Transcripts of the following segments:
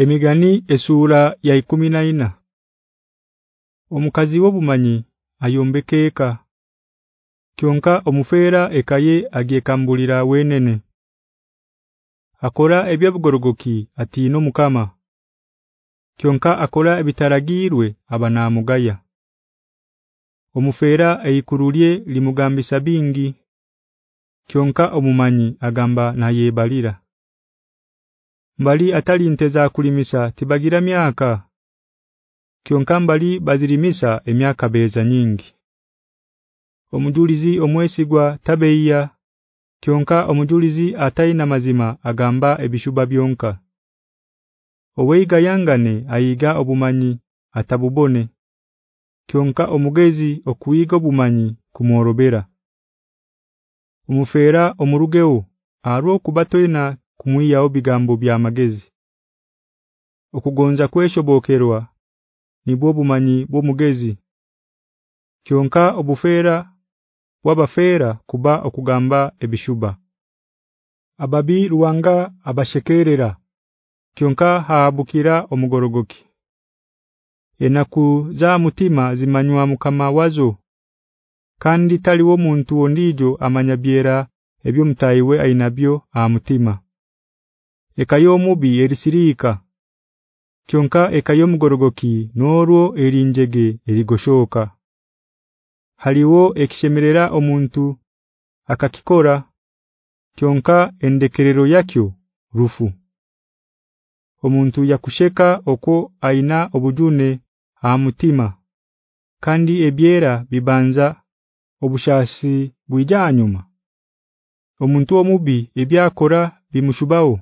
Emigani esura ya 14 Omukazi wobumanyi ayombekeeka kyonka omufera ekaye agekambulira wenene. Akora ebyobugorogoki atino mukama kyonka akora ebitaragirwe abana mugaya Omufera eikurulye limugambisa bingi. Kyonka omumanyi agamba na yebalira Mbali atali nteza kulimisa tibagira myaka kyonka mbali bazirimisa emyaka beza nyingi. Omujulizi omwesigwa tabeya kyonka omujulizi ataina mazima agamba ebishuba byonka Oweiga yangane ayiga obumanyi atabubone. Kyonka omugezi okuyiga obumanyi kumworobera. Omufera omurugeo aro kubatoina kumwiya obigambo bya magezi. Okugonza kweshobokerwa nibwo bumanyi bomugezi kyonka obufera wabafera kuba okugamba ebishuba. Ababi ruwanga abashekerera kyonka haabukira omugorogoki. Enaku za mutima zimanywa mukama wazo kandi taliwo muntu ondijo amanyabiera ebyo mtaiwe ainabyo a mutima Ekayo mubi erisirika. Kyonka ekayo mugorogoki norwo erinjege erigoshoka. Haliwo ekishemerera omuntu akakikora. Kyonka endekerero yakyo rufu Omuntu yakusheka oko aina obujune ha mutima. Kandi ebyera bibanza obushasi bwijanyuma. Omuntu omubi ebyakora bimushubaho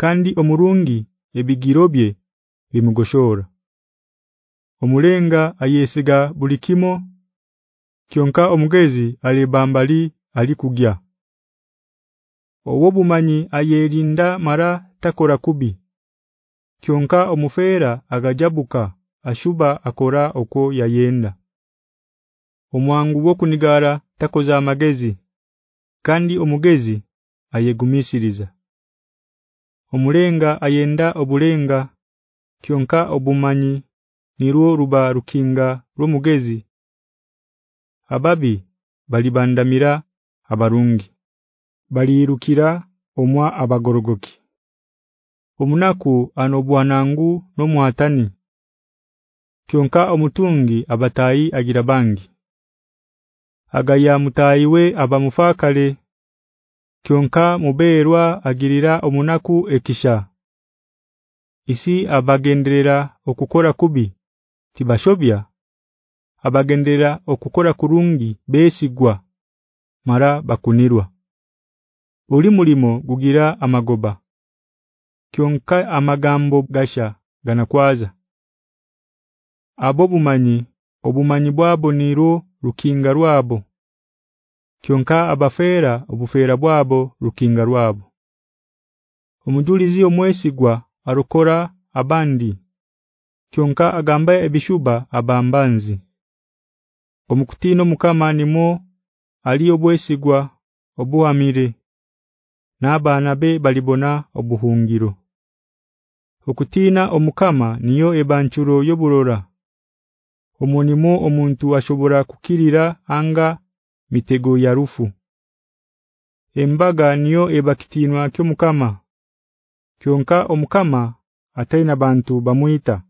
kandi omurungi ebigirobye bimugoshora. Omulenga ayesiga bulikimo kyonka omugezi alibambali alikugya Owobumanyi ayerinda mara takora kubi kyonka omufera agajabuka ashuba akora okwo yayenda. Omwangu wokunigara takoza amagezi kandi omugezi ayegumisiriza Omulenga ayenda obulenga kyonka obumanyi nirwo ruba rukinga rumugezi Ababi balibandamira abarungi balirukira omwa abagorogoki. Omunaku anobwanangu nomwatani kyonka omutungi abatayi agirabangi Agaya mutayiwe abamufakale kyonka muberwa agirira omunaku ekisha. Isi abagenderera okukora kubi tibashobya? Abagendera okukora kurungi besigwa mara bakunirwa. Uli mulimo gugira amagoba. Kyonka amagambo gasha ganakwaza. Abo bumanyi obumanyi bwabo niro rukinga rwabo kyonka abafera obufera bwabo rukinga rwabo Omujulizi omwesigwa arukora abandi. Kyonka agamba ebishuba abambanzi Omukutino mukama nimo ali obwesigwa obuamire Nabana be balibona obuhungiro. Okutina omukama niyo ebanchuro yoburora. Omunimo omuntu ashobora kukirira anga mitego ya rufu. Embaga niyo ebakitinwa kyo mukama. Kyonka omukama ataina bantu bamuita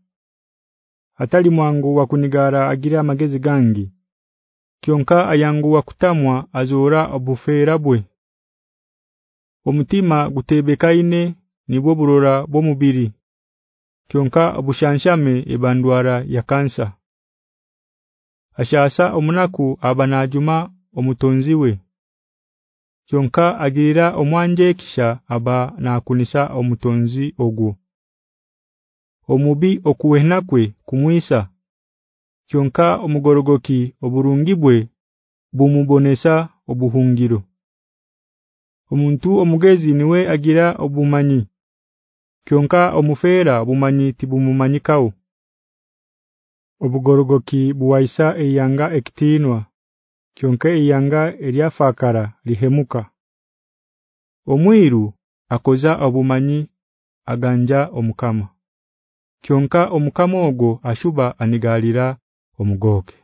Atali mwangu wa kunigara agira amagezi gangi Kyonka ayangu wa kutamwa azora obufera bwe. Omutima gutebekaine nibwo burora bomubiri Kyonka obushanshame ebandwara ya kansa. Ashasa omunaku abanajuma omutonziwe Kyonka agirira omwanje kisha aba nakunisa omutonzi ogwo. Omubi okuwenakwe kumwisa. Kyonka omugorogoki oburungibwe bumubonesa obuhungiro. Omuntu omugezi niwe agira obumanyi. Kyonka omufera bumanyi tibumumanyikao Obugorogoki buwaisa eyanga ekitinwa kyonka eyanga eryafakara lihemuka. Omwiru akoza obumanyi aganja omukama. Kyonka omukama ogo ashuba anigalira omugoke